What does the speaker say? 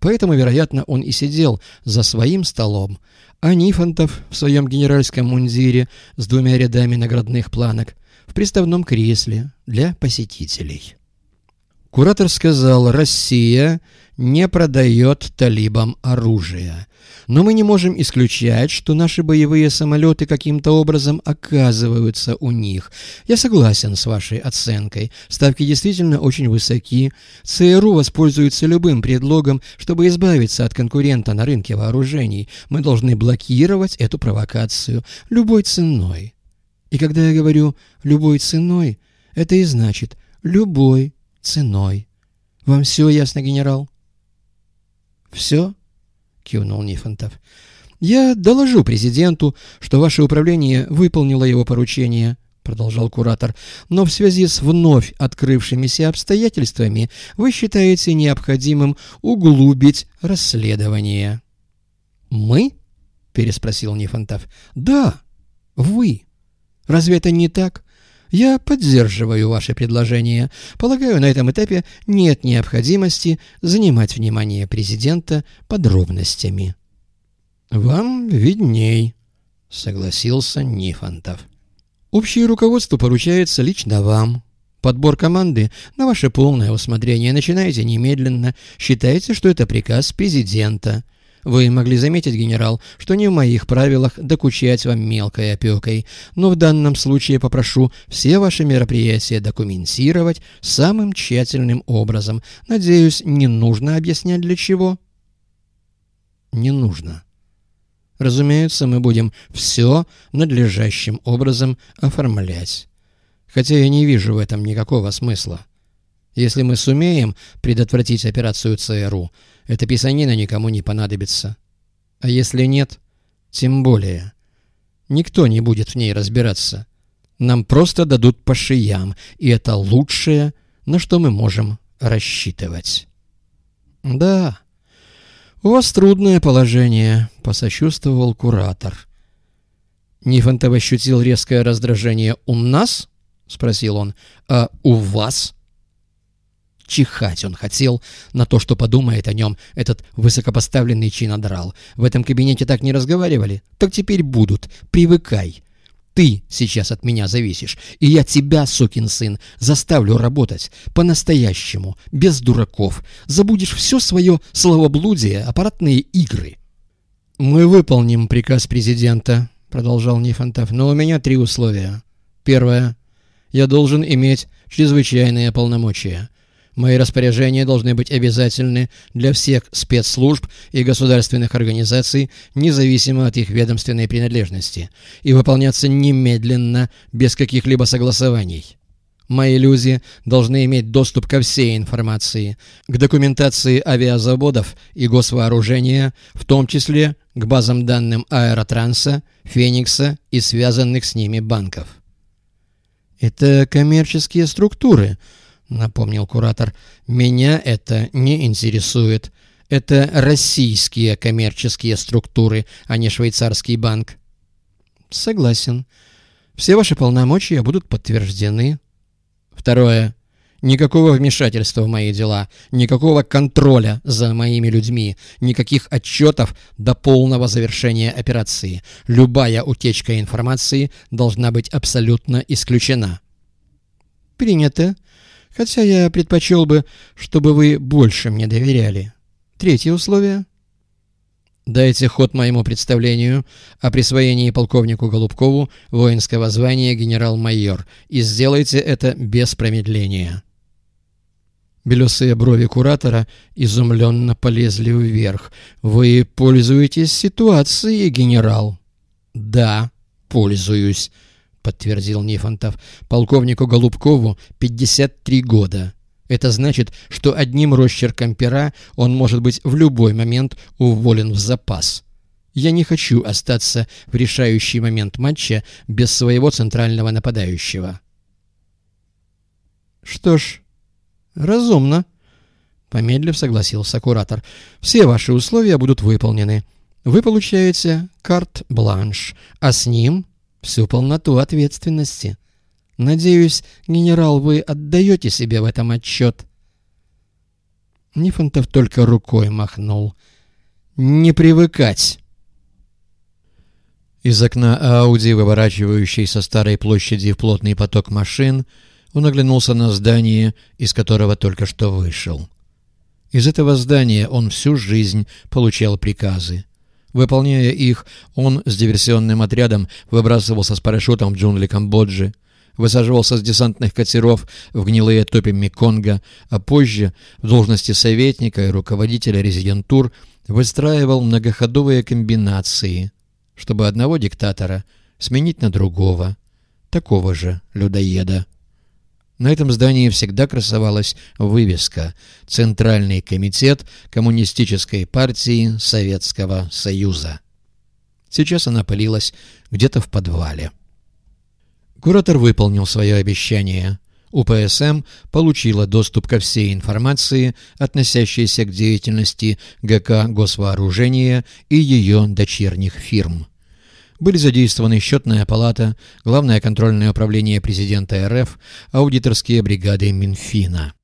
Поэтому, вероятно, он и сидел за своим столом, а Нифонтов в своем генеральском мундире с двумя рядами наградных планок в приставном кресле для посетителей. Куратор сказал «Россия не продает талибам оружие». Но мы не можем исключать, что наши боевые самолеты каким-то образом оказываются у них. Я согласен с вашей оценкой. Ставки действительно очень высоки. ЦРУ воспользуется любым предлогом, чтобы избавиться от конкурента на рынке вооружений. Мы должны блокировать эту провокацию любой ценой. И когда я говорю «любой ценой», это и значит «любой ценой». Вам все ясно, генерал? Все? кивнул Нифонтов. «Я доложу президенту, что ваше управление выполнило его поручение», — продолжал куратор. «Но в связи с вновь открывшимися обстоятельствами вы считаете необходимым углубить расследование». «Мы?» — переспросил Нифонтов. «Да, вы. Разве это не так?» Я поддерживаю ваше предложение. Полагаю, на этом этапе нет необходимости занимать внимание президента подробностями. Вам видней, согласился Нифонтов. Общее руководство поручается лично вам. Подбор команды на ваше полное усмотрение. Начинайте немедленно. Считайте, что это приказ президента. Вы могли заметить, генерал, что не в моих правилах докучать вам мелкой опекой, но в данном случае попрошу все ваши мероприятия документировать самым тщательным образом. Надеюсь, не нужно объяснять для чего? Не нужно. Разумеется, мы будем все надлежащим образом оформлять. Хотя я не вижу в этом никакого смысла. Если мы сумеем предотвратить операцию ЦРУ, эта писанина никому не понадобится. А если нет, тем более. Никто не будет в ней разбираться. Нам просто дадут по шиям, и это лучшее, на что мы можем рассчитывать. Да, у вас трудное положение, посочувствовал куратор. Нифонтов ощутил резкое раздражение. «У нас?» — спросил он. «А у вас?» Чихать он хотел на то, что подумает о нем этот высокопоставленный чинодрал. В этом кабинете так не разговаривали? Так теперь будут. Привыкай. Ты сейчас от меня зависишь, и я тебя, сукин сын, заставлю работать по-настоящему, без дураков. Забудешь все свое словоблудие, аппаратные игры. «Мы выполним приказ президента», — продолжал Нифонтов, — «но у меня три условия. Первое. Я должен иметь чрезвычайные полномочия. Мои распоряжения должны быть обязательны для всех спецслужб и государственных организаций, независимо от их ведомственной принадлежности, и выполняться немедленно, без каких-либо согласований. Мои люди должны иметь доступ ко всей информации, к документации авиазаводов и госвооружения, в том числе к базам данным Аэротранса, Феникса и связанных с ними банков. «Это коммерческие структуры», — напомнил куратор. «Меня это не интересует. Это российские коммерческие структуры, а не швейцарский банк». «Согласен. Все ваши полномочия будут подтверждены». «Второе. Никакого вмешательства в мои дела, никакого контроля за моими людьми, никаких отчетов до полного завершения операции. Любая утечка информации должна быть абсолютно исключена». «Принято», Хотя я предпочел бы, чтобы вы больше мне доверяли. Третье условие. Дайте ход моему представлению о присвоении полковнику Голубкову воинского звания генерал-майор и сделайте это без промедления. Белесые брови куратора изумленно полезли вверх. «Вы пользуетесь ситуацией, генерал?» «Да, пользуюсь», подтвердил Нифонтов. «Полковнику Голубкову 53 года. Это значит, что одним росчерком пера он может быть в любой момент уволен в запас. Я не хочу остаться в решающий момент матча без своего центрального нападающего». «Что ж, разумно», — помедлив согласился куратор. «Все ваши условия будут выполнены. Вы получаете карт-бланш, а с ним всю полноту ответственности. Надеюсь, генерал, вы отдаете себе в этом отчет. Нифонтов только рукой махнул. «Не привыкать!» Из окна Ауди, выворачивающей со старой площади в плотный поток машин, он оглянулся на здание, из которого только что вышел. Из этого здания он всю жизнь получал приказы. Выполняя их, он с диверсионным отрядом выбрасывался с парашютом в джунгли Камбоджи, высаживался с десантных катеров в гнилые топи Меконга, а позже в должности советника и руководителя резидентур выстраивал многоходовые комбинации, чтобы одного диктатора сменить на другого, такого же людоеда. На этом здании всегда красовалась вывеска «Центральный комитет Коммунистической партии Советского Союза». Сейчас она пылилась где-то в подвале. Куратор выполнил свое обещание. УПСМ получила доступ ко всей информации, относящейся к деятельности ГК «Госвооружение» и ее дочерних фирм были задействованы счетная палата, Главное контрольное управление президента РФ, аудиторские бригады Минфина.